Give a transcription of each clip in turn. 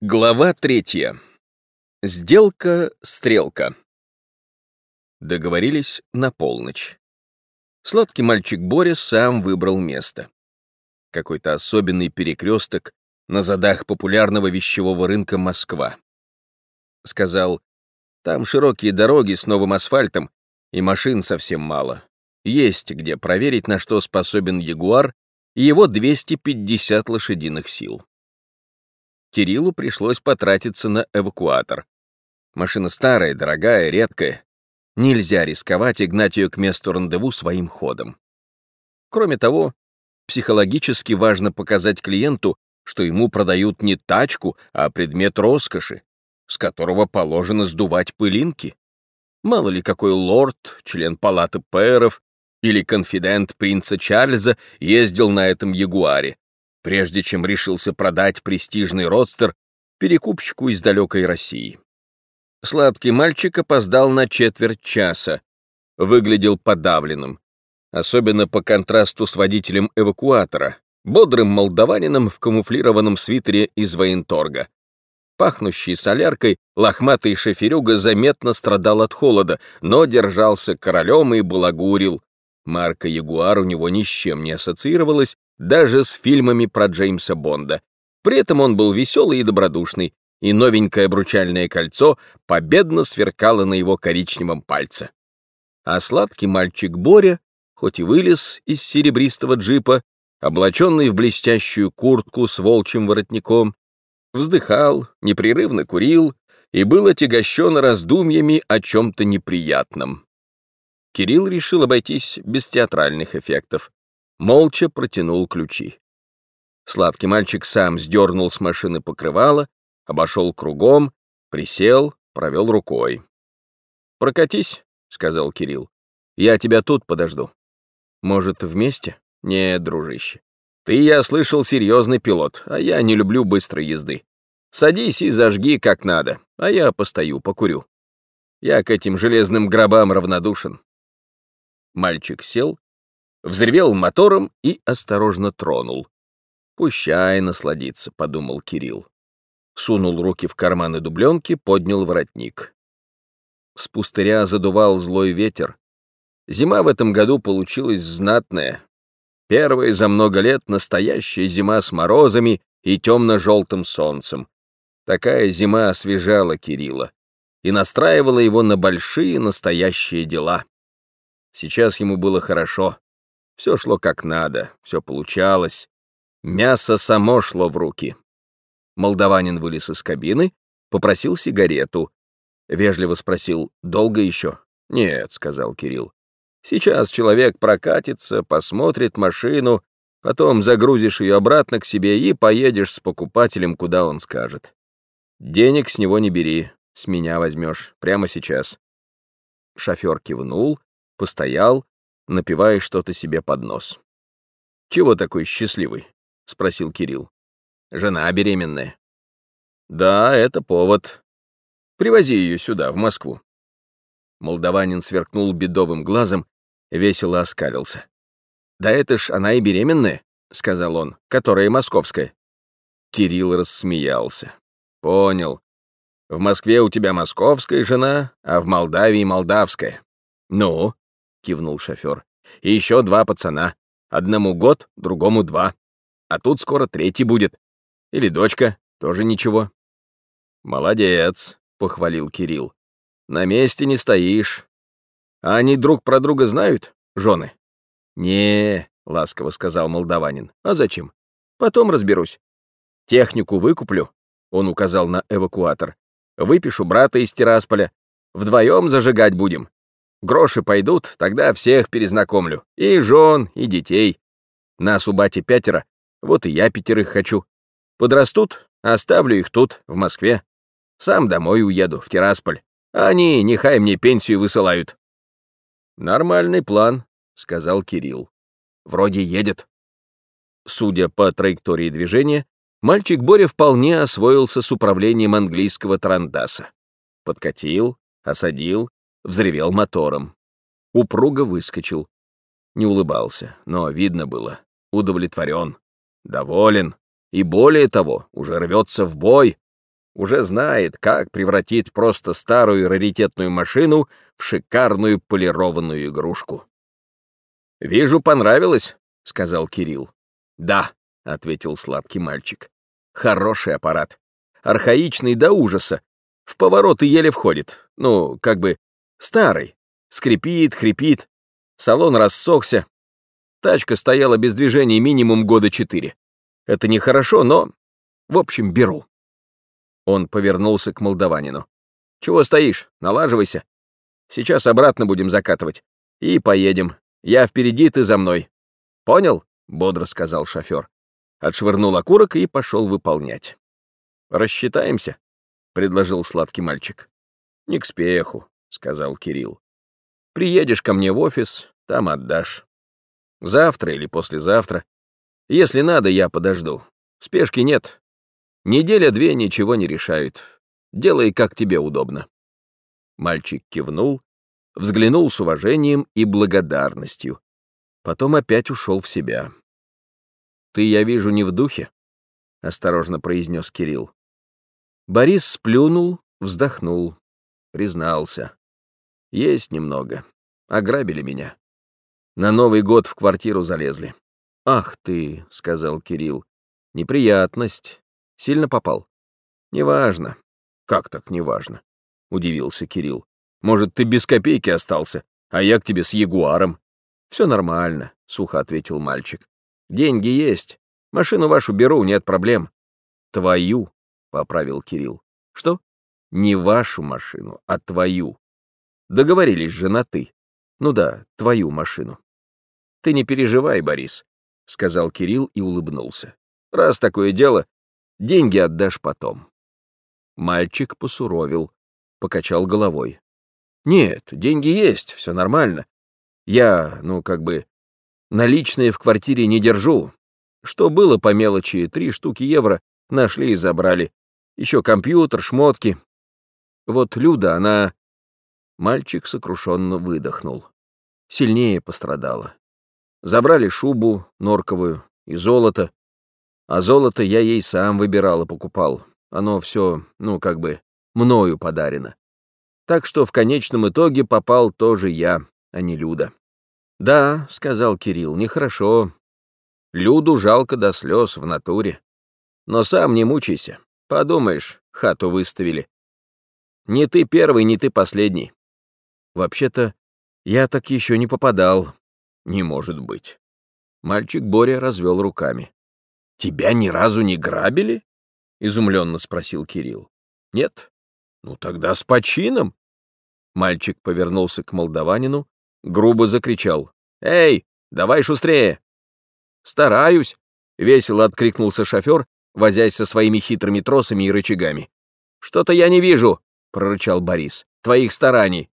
Глава третья. Сделка-стрелка. Договорились на полночь. Сладкий мальчик Боря сам выбрал место. Какой-то особенный перекресток на задах популярного вещевого рынка Москва. Сказал, там широкие дороги с новым асфальтом, и машин совсем мало. Есть где проверить, на что способен Ягуар и его 250 лошадиных сил. Кириллу пришлось потратиться на эвакуатор. Машина старая, дорогая, редкая. Нельзя рисковать и гнать ее к месту рандеву своим ходом. Кроме того, психологически важно показать клиенту, что ему продают не тачку, а предмет роскоши, с которого положено сдувать пылинки. Мало ли какой лорд, член палаты пэров или конфидент принца Чарльза ездил на этом ягуаре, прежде чем решился продать престижный родстер перекупщику из далекой России. Сладкий мальчик опоздал на четверть часа, выглядел подавленным, особенно по контрасту с водителем эвакуатора, бодрым молдаванином в камуфлированном свитере из военторга. Пахнущий соляркой, лохматый шоферюга заметно страдал от холода, но держался королем и балагурил. Марка Ягуар у него ни с чем не ассоциировалась, даже с фильмами про Джеймса Бонда. При этом он был веселый и добродушный, и новенькое обручальное кольцо победно сверкало на его коричневом пальце. А сладкий мальчик Боря, хоть и вылез из серебристого джипа, облаченный в блестящую куртку с волчьим воротником, вздыхал, непрерывно курил и был отягощен раздумьями о чем-то неприятном. Кирилл решил обойтись без театральных эффектов молча протянул ключи. Сладкий мальчик сам сдернул с машины покрывало, обошел кругом, присел, провел рукой. «Прокатись», — сказал Кирилл. «Я тебя тут подожду». «Может, вместе?» «Нет, дружище. Ты, я слышал, серьезный пилот, а я не люблю быстрой езды. Садись и зажги как надо, а я постою, покурю. Я к этим железным гробам равнодушен». Мальчик сел взревел мотором и осторожно тронул. «Пущай насладиться», — подумал Кирилл. Сунул руки в карманы дубленки, поднял воротник. С пустыря задувал злой ветер. Зима в этом году получилась знатная. Первая за много лет настоящая зима с морозами и темно-желтым солнцем. Такая зима освежала Кирилла и настраивала его на большие настоящие дела. Сейчас ему было хорошо. Все шло как надо, все получалось. Мясо само шло в руки. Молдаванин вылез из кабины, попросил сигарету. Вежливо спросил, долго еще? «Нет», — сказал Кирилл. «Сейчас человек прокатится, посмотрит машину, потом загрузишь ее обратно к себе и поедешь с покупателем, куда он скажет. Денег с него не бери, с меня возьмешь, прямо сейчас». Шофер кивнул, постоял, напивая что-то себе под нос. «Чего такой счастливый?» — спросил Кирилл. «Жена беременная». «Да, это повод. Привози ее сюда, в Москву». Молдаванин сверкнул бедовым глазом, весело оскалился. «Да это ж она и беременная», — сказал он, — «которая московская». Кирилл рассмеялся. «Понял. В Москве у тебя московская жена, а в Молдавии молдавская. Ну, кивнул шофер. И еще два пацана. Одному год, другому два. А тут скоро третий будет. Или дочка, тоже ничего. Молодец, похвалил Кирилл. На месте не стоишь. А они друг про друга знают, жены? Не, ласково сказал молдаванин. А зачем? Потом разберусь. Технику выкуплю, он указал на эвакуатор. Выпишу брата из Тирасполя. Вдвоем зажигать будем. Гроши пойдут, тогда всех перезнакомлю. И жен, и детей. Нас у бати пятеро, вот и я пятерых хочу. Подрастут, оставлю их тут, в Москве. Сам домой уеду, в Тирасполь. Они нехай мне пенсию высылают. Нормальный план, сказал Кирилл. Вроде едет. Судя по траектории движения, мальчик Боря вполне освоился с управлением английского тарандаса. Подкатил, осадил, взревел мотором. Упруго выскочил. Не улыбался, но видно было. Удовлетворен, доволен и, более того, уже рвется в бой. уже знает, как превратить просто старую раритетную машину в шикарную полированную игрушку. «Вижу, понравилось», — сказал Кирилл. «Да», — ответил сладкий мальчик. «Хороший аппарат. Архаичный до ужаса. В повороты еле входит. Ну, как бы старый. Скрипит, хрипит. Салон рассохся. Тачка стояла без движения минимум года четыре. Это нехорошо, но... В общем, беру». Он повернулся к молдаванину. «Чего стоишь? Налаживайся. Сейчас обратно будем закатывать. И поедем. Я впереди, ты за мной. Понял?» — бодро сказал шофер. Отшвырнул окурок и пошел выполнять. «Рассчитаемся?» — предложил сладкий мальчик. «Не к спеху», — сказал Кирилл. «Приедешь ко мне в офис, там отдашь. Завтра или послезавтра. Если надо, я подожду. Спешки нет, Неделя-две ничего не решают. Делай, как тебе удобно». Мальчик кивнул, взглянул с уважением и благодарностью. Потом опять ушел в себя. «Ты, я вижу, не в духе?» — осторожно произнес Кирилл. Борис сплюнул, вздохнул, признался. «Есть немного. Ограбили меня. На Новый год в квартиру залезли». «Ах ты», — сказал Кирилл, — «неприятность. Сильно попал? Неважно. Как так неважно? Удивился Кирилл. Может, ты без копейки остался, а я к тебе с ягуаром. Все нормально, сухо ответил мальчик. Деньги есть. Машину вашу беру, нет проблем. Твою, поправил Кирилл. Что? Не вашу машину, а твою. Договорились же на «ты». Ну да, твою машину. Ты не переживай, Борис, — сказал Кирилл и улыбнулся. Раз такое дело, Деньги отдашь потом». Мальчик посуровил, покачал головой. «Нет, деньги есть, все нормально. Я, ну, как бы, наличные в квартире не держу. Что было по мелочи, три штуки евро нашли и забрали. Еще компьютер, шмотки. Вот Люда, она...» Мальчик сокрушенно выдохнул. Сильнее пострадала. Забрали шубу норковую и золото. А золото я ей сам выбирал и покупал. Оно все, ну, как бы, мною подарено. Так что в конечном итоге попал тоже я, а не Люда. «Да», — сказал Кирилл, — «нехорошо. Люду жалко до слез в натуре. Но сам не мучайся. Подумаешь, хату выставили. Не ты первый, не ты последний. Вообще-то, я так еще не попадал. Не может быть». Мальчик Боря развел руками. «Тебя ни разу не грабили?» — изумленно спросил Кирилл. «Нет? Ну тогда с почином!» Мальчик повернулся к молдаванину, грубо закричал. «Эй, давай шустрее!» «Стараюсь!» — весело откликнулся шофер, возясь со своими хитрыми тросами и рычагами. «Что-то я не вижу!» — прорычал Борис. «Твоих стараний!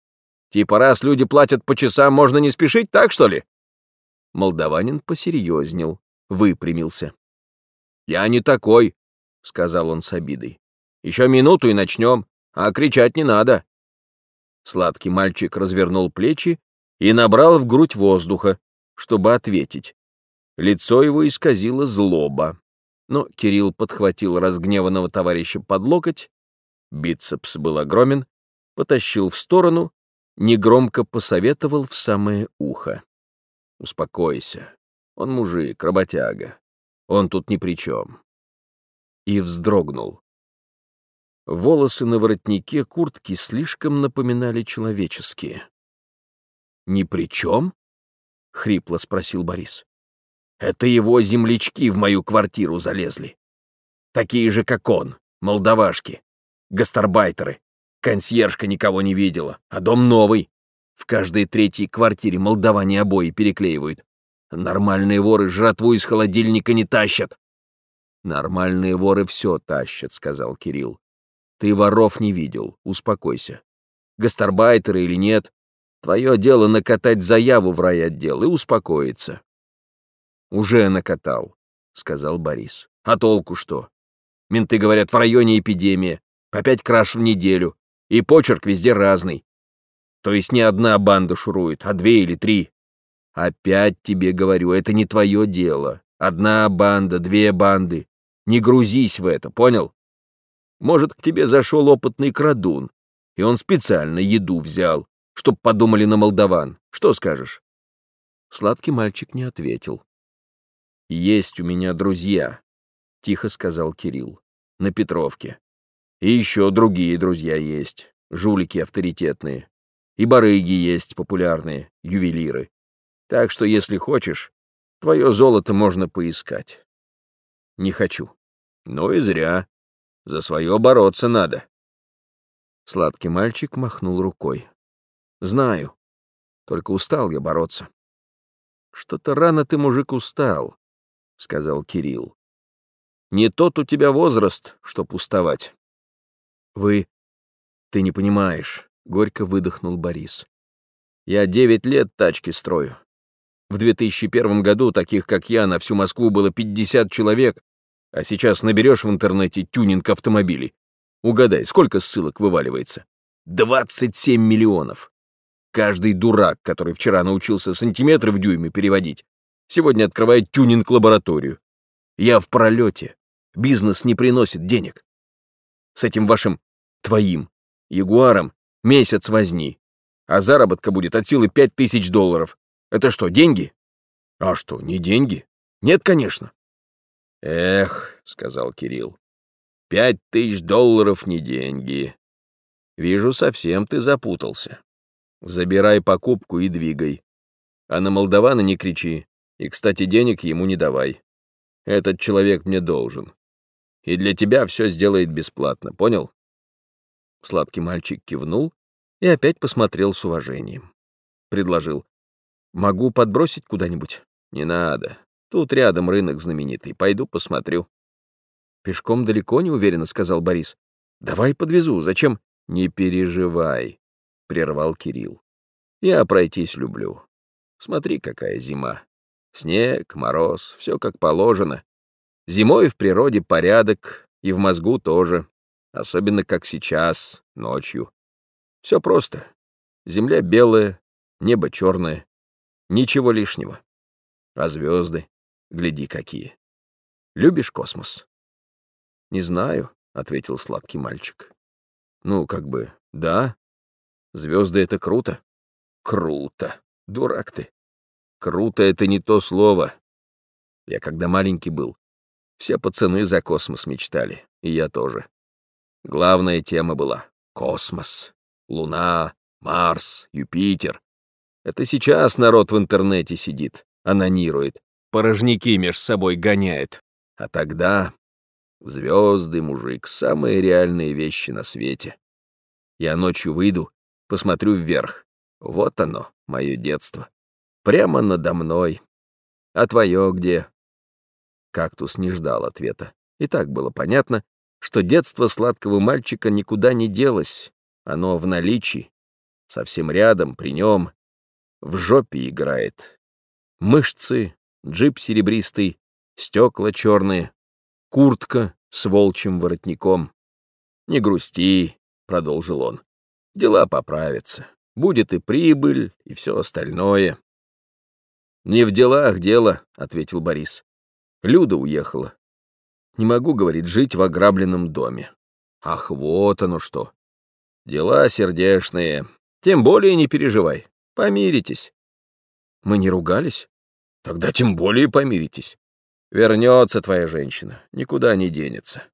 Типа раз люди платят по часам, можно не спешить, так что ли?» Молдаванин посерьезнел, выпрямился. «Я не такой», — сказал он с обидой. «Еще минуту и начнем, а кричать не надо». Сладкий мальчик развернул плечи и набрал в грудь воздуха, чтобы ответить. Лицо его исказило злоба. Но Кирилл подхватил разгневанного товарища под локоть, бицепс был огромен, потащил в сторону, негромко посоветовал в самое ухо. «Успокойся. Он мужик, работяга. Он тут ни при чем. И вздрогнул. Волосы на воротнике куртки слишком напоминали человеческие. «Ни при чем?» — хрипло спросил Борис. «Это его землячки в мою квартиру залезли. Такие же, как он, молдавашки, гастарбайтеры. Консьержка никого не видела, а дом новый. В каждой третьей квартире молдаване обои переклеивают. Нормальные воры жратву из холодильника не тащат. Нормальные воры все тащат, сказал Кирилл. Ты воров не видел, успокойся. Гастарбайтеры или нет, твое дело накатать заяву в райотдел и успокоиться. Уже накатал, сказал Борис. А толку что? Менты говорят, в районе эпидемия, по пять краж в неделю, и почерк везде разный. То есть не одна банда шурует, а две или три. Опять тебе говорю, это не твое дело. Одна банда, две банды. Не грузись в это, понял? Может, к тебе зашел опытный крадун, и он специально еду взял, чтоб подумали на молдаван. Что скажешь?» Сладкий мальчик не ответил. «Есть у меня друзья», — тихо сказал Кирилл, — «на Петровке. И еще другие друзья есть, жулики авторитетные. И барыги есть популярные, ювелиры. Так что, если хочешь, твое золото можно поискать». «Не хочу». «Ну и зря. За свое бороться надо». Сладкий мальчик махнул рукой. «Знаю. Только устал я бороться». «Что-то рано ты, мужик, устал», — сказал Кирилл. «Не тот у тебя возраст, чтоб уставать». «Вы... Ты не понимаешь», — горько выдохнул Борис. «Я девять лет тачки строю. В 2001 году таких, как я, на всю Москву было 50 человек, а сейчас наберешь в интернете тюнинг автомобилей. Угадай, сколько ссылок вываливается? 27 миллионов. Каждый дурак, который вчера научился сантиметры в дюйме переводить, сегодня открывает тюнинг-лабораторию. Я в пролете. Бизнес не приносит денег. С этим вашим твоим ягуаром месяц возни, а заработка будет от силы пять тысяч долларов. Это что, деньги? А что, не деньги? Нет, конечно. Эх, сказал Кирилл, пять тысяч долларов не деньги. Вижу, совсем ты запутался. Забирай покупку и двигай. А на молдавана не кричи. И, кстати, денег ему не давай. Этот человек мне должен. И для тебя все сделает бесплатно, понял? Сладкий мальчик кивнул и опять посмотрел с уважением. Предложил. Могу подбросить куда-нибудь? Не надо. Тут рядом рынок знаменитый. Пойду посмотрю. Пешком далеко, неуверенно сказал Борис. Давай подвезу. Зачем? Не переживай прервал Кирилл. Я пройтись люблю. Смотри, какая зима. Снег, мороз, все как положено. Зимой в природе порядок, и в мозгу тоже. Особенно как сейчас, ночью. Все просто. Земля белая, небо черное. Ничего лишнего. А звезды, гляди какие. Любишь космос? Не знаю, ответил сладкий мальчик. Ну, как бы, да, Звезды — это круто? Круто. Дурак ты. Круто — это не то слово. Я когда маленький был, все пацаны за космос мечтали, и я тоже. Главная тема была — космос, Луна, Марс, Юпитер. Это сейчас народ в интернете сидит, анонирует, порожники меж собой гоняет. А тогда звезды, мужик, самые реальные вещи на свете. Я ночью выйду, посмотрю вверх. Вот оно, мое детство. Прямо надо мной. А твое где? Кактус не ждал ответа. И так было понятно, что детство сладкого мальчика никуда не делось. Оно в наличии, совсем рядом, при нем. В жопе играет. Мышцы, джип серебристый, стекла черные, куртка с волчьим воротником. «Не грусти», — продолжил он дела поправятся. Будет и прибыль, и все остальное. «Не в делах дело», — ответил Борис. «Люда уехала. Не могу, — говорит, — жить в ограбленном доме. Ах, вот оно что. Дела сердешные. Тем более не переживай. Помиритесь». «Мы не ругались?» «Тогда тем более помиритесь. Вернется твоя женщина, никуда не денется».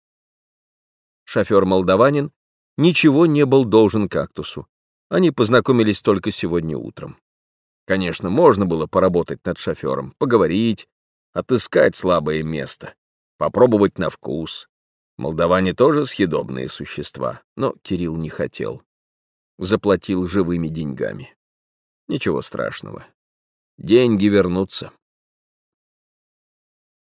Шофер-молдаванин ничего не был должен кактусу. Они познакомились только сегодня утром. Конечно, можно было поработать над шофером, поговорить, отыскать слабое место, попробовать на вкус. Молдаване тоже съедобные существа, но Кирилл не хотел. Заплатил живыми деньгами. Ничего страшного. Деньги вернутся.